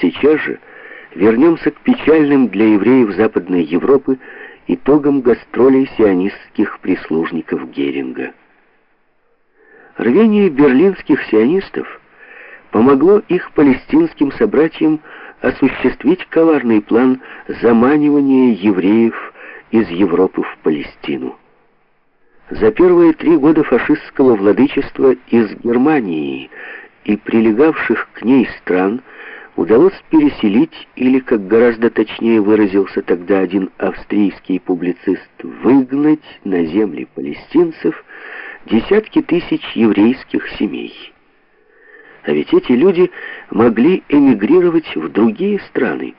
Сейчас же вернемся к печальным для евреев Западной Европы итогам гастролей сионистских прислужников Геринга. Рвение берлинских сионистов помогло их палестинским собратьям осуществить коварный план заманивания евреев из Европы в Палестину. За первые три года фашистского владычества из Германии и прилегавших к ней стран удалось переселить, или, как гораздо точнее выразился тогда один австрийский публицист, выгнать на земли палестинцев десятки тысяч еврейских семей. А ведь эти люди могли эмигрировать в другие страны,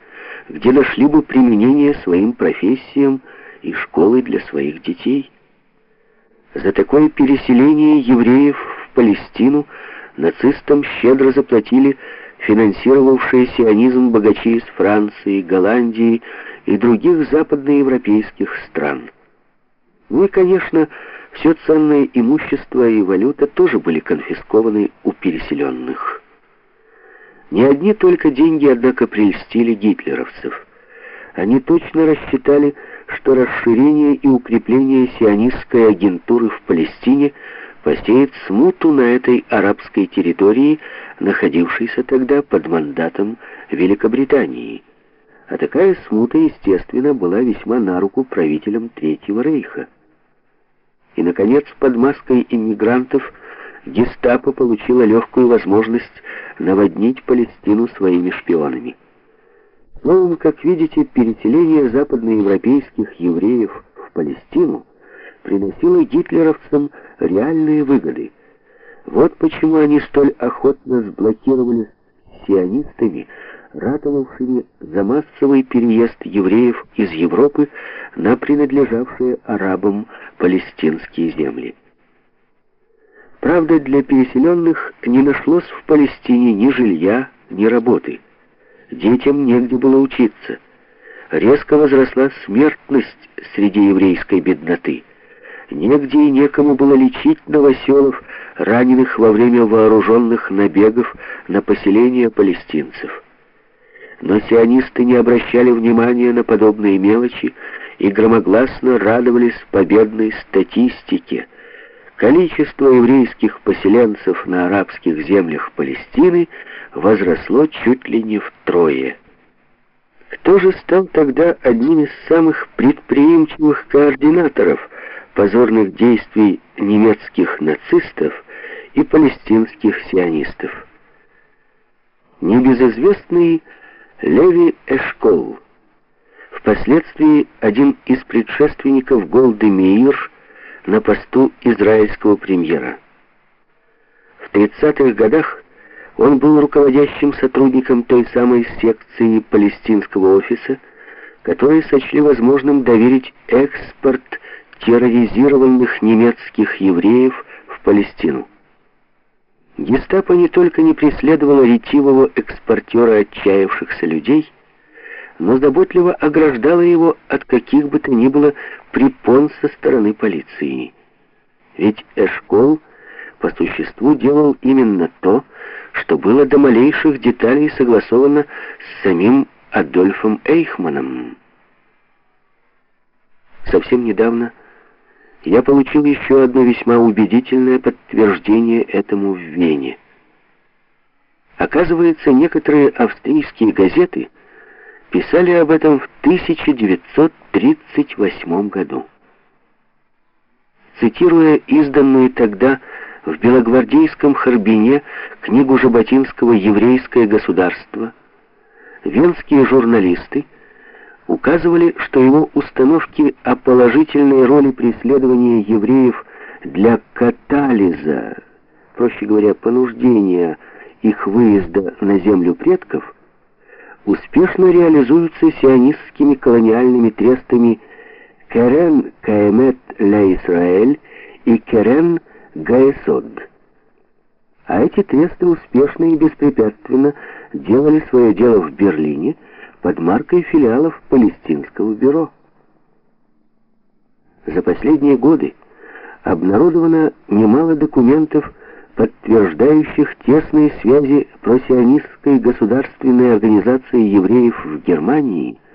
где нашли бы применение своим профессиям и школы для своих детей. За такое переселение евреев в Палестину нацистам щедро заплатили финансировавшие сионизм богачи из Франции, Голландии и других западноевропейских стран. Ну и, конечно, все ценное имущество и валюта тоже были конфискованы у переселенных. Не одни только деньги, однако, прельстили гитлеровцев. Они точно рассчитали, что расширение и укрепление сионистской агентуры в Палестине посеет смуту на этой арабской территории, находившейся тогда под мандатом Великобритании. А такая смута, естественно, была весьма на руку правителям Третьего Рейха. И, наконец, под маской иммигрантов гестапо получила легкую возможность наводнить Палестину своими шпионами. Словом, как видите, переселение западноевропейских евреев в Палестину приносило гитлеровцам реальные выгоды. Вот почему они столь охотно сблокировали сионистами, ратовавшими за массовый переезд евреев из Европы на принадлежавшие арабам палестинские земли. Правда, для переселенных не нашлось в Палестине ни жилья, ни работы. Детям негде было учиться. Резко возросла смертность среди еврейской бедноты. Негде и некому было лечить новоселов, раненых во время вооруженных набегов на поселения палестинцев. Но сионисты не обращали внимания на подобные мелочи и громогласно радовались победной статистике. Количество еврейских поселенцев на арабских землях Палестины возросло чуть ли не втрое. Кто же стал тогда одним из самых предприимчивых координаторов позорных действий немецких нацистов и палестинских сионистов? Небезызвестный Леви Эшкол, впоследствии один из предшественников Голды Меир на посту израильского премьера. В 30-х годах он был руководящим сотрудником той самой секции палестинского офиса, которой сочли возможным доверить экспорт терроризированных немецких евреев в Палестину. Гестапо не только не преследовало ретивого экспортера отчаявшихся людей, но заботливо ограждало его от каких бы то ни было препон со стороны полиции. Ведь Эшкол по существу делал именно то, что было до малейших деталей согласовано с самим Адольфом Эйхманом. Совсем недавно я получил еще одно весьма убедительное подтверждение этому в Вене. Оказывается, некоторые австрийские газеты писали об этом в 1938 году. Цитируя изданную тогда в Белогвардейском Харбине книгу Жаботинского «Еврейское государство», венские журналисты указывали, что его установки о положительной роли преследования евреев для катализа, проще говоря, понуждения их выезда на землю предков, успешно реализуются сионистскими колониальными трестами Керен Каэмет Ля Исраэль и Керен Гаесод. А эти тресты успешно и беспрепятственно делали свое дело в Берлине, под маркой филиалов Палестинского бюро. За последние годы обнародовано немало документов, подтверждающих тесные связи просионистской государственной организации евреев в Германии –